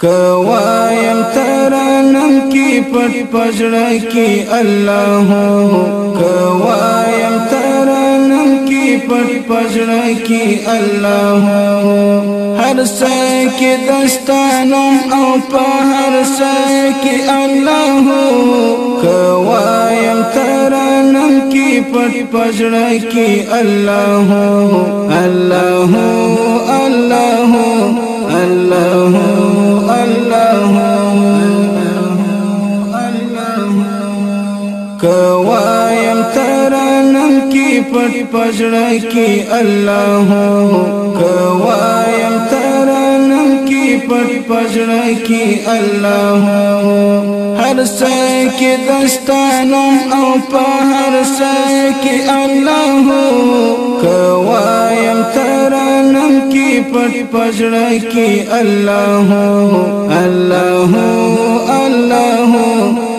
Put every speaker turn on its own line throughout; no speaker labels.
کوایم ترانم کی پټ پجړه کی الله کوایم ترانم کی پټ پجړه کی الله هر څه کې دستانم أو په هر څه الله کوایم ترانم کی پټ پجړه کی الله الله الله الله پټ پجړه کی الله کوایم ترانم کی پټ پجړه کی الله هر څه کې دستانم او په هر څه کې الله کوایم ترانم کی پټ پجړه الله الله الله الله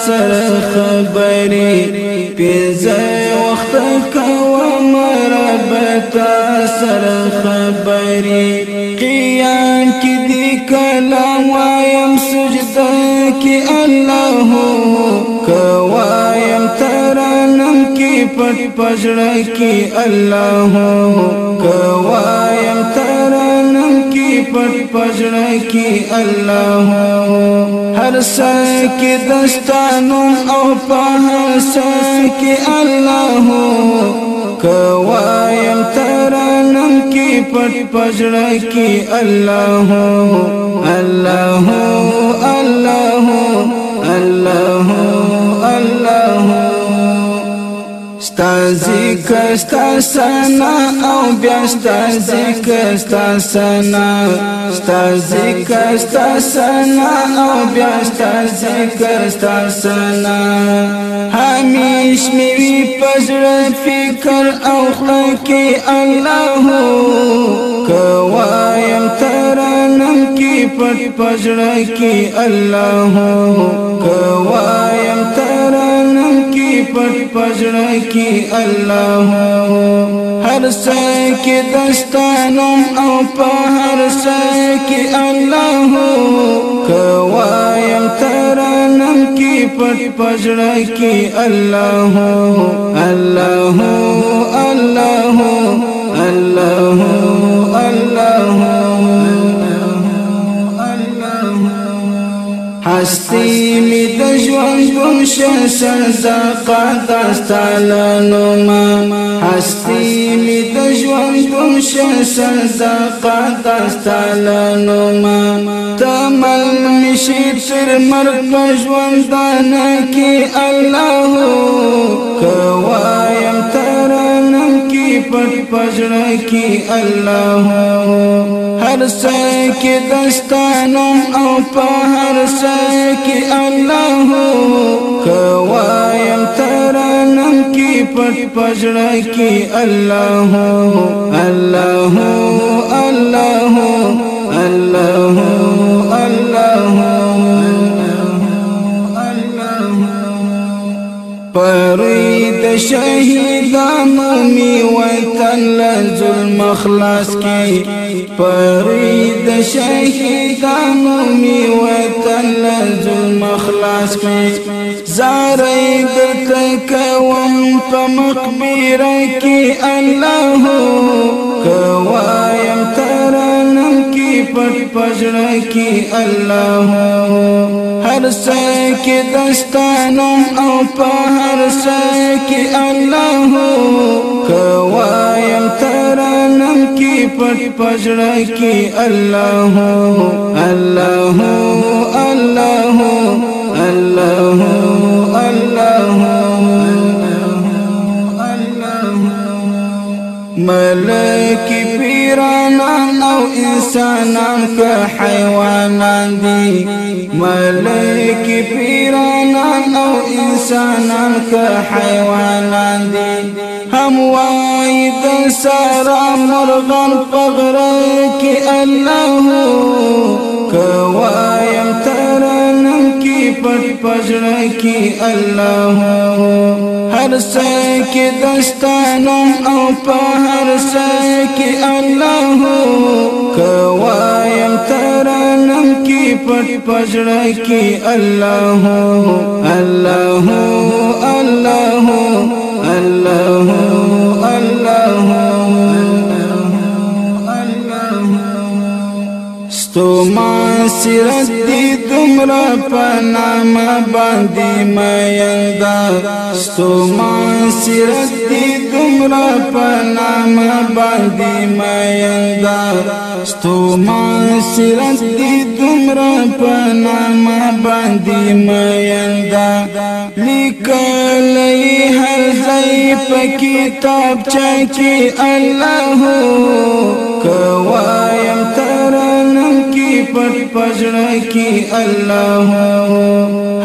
تا سره خبرې پینځه وخت کوم رب تا سره خبرې قیام کې دی کلام وایم سجده کې الله کوایم ترانم کې پټ پجړه کې الله کوایم ترانم کې پټ پجړه کې الله هر څه کې دستانو او په هر څه کې الله کوایم ترانم کې پټ پجړه کې الله الله الله ستازی کستا سنا او بیا ستازی کستا سنا. ستازی کستا سنا او بیا ستازی کستا سنا. همیش میوی پزر فکر او خلقی اللہو کوایم ترنم کی پت پزر کی اللہو کوایم ترنم پټ پزړه کی الله هر څه کې دستانم او په هر څه کې الله کوایم ترانم کی پټ پزړه کی الله الله الله الله هستی می د ژوند ګمشه سرزاقه داستانو ما. هستی می د ژوند ګمشه سرزاقه داستانو ما. تمل مشي تر مرګ په ژوندانه کې الله. کوایم ترانم کې پټ پجړه کې الله هر کې دستانم أو په هر څه کې الله ترانم کې پټ پجړه کې الله الله الله الله الله پروي د شهیدانو می وطن لظلم خلاص کی پروي د شهیدانو می وطن لظلم خلاص کی زارې د کوم په مقبره کې الله کوایم ترانم کې پټ پجړه کې الله هر کې دستانم أو په هر څه کې الله کوایم ترانم کې پټ پجړه کې الله الله پیرانان أو انسانان که حیوانان دی ملک پیرانان أو انسانان که حیوانان دی هم وای د سارا مرغان پغره کی الله کوایم ترانم کی پټ هر څه کې دستانم أو په هر څه کې الله کوایم ترانم کی پټ پجړه کی الله الله الله الله الله ستوما سرت دی دمرا پنام باندی میندا ستوما سرت دی دمرا پنام باندی میندا ستوما سرت دی دمرا پنام باندی میندا لیکلی هر ځای په کتاب چا کې الله کوایم ترانم کی پټ پجړه کی الله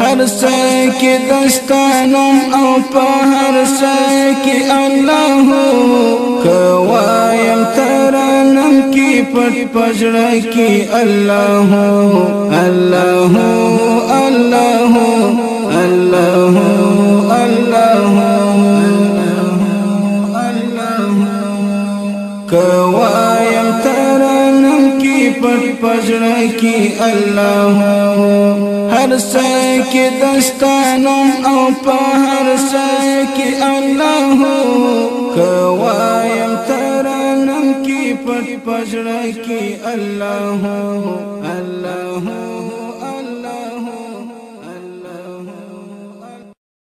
هر څه کې دستانم أو په هر څه کې الله کوایم ترانم کی پټ پجړه کی الله الله الله الله الله کوایم ترانم کی پټ پجړه کی الله هر څه کې دستانم أو په هر څه کې الله کوایم ترانم کی پټ پجړه کی الله الله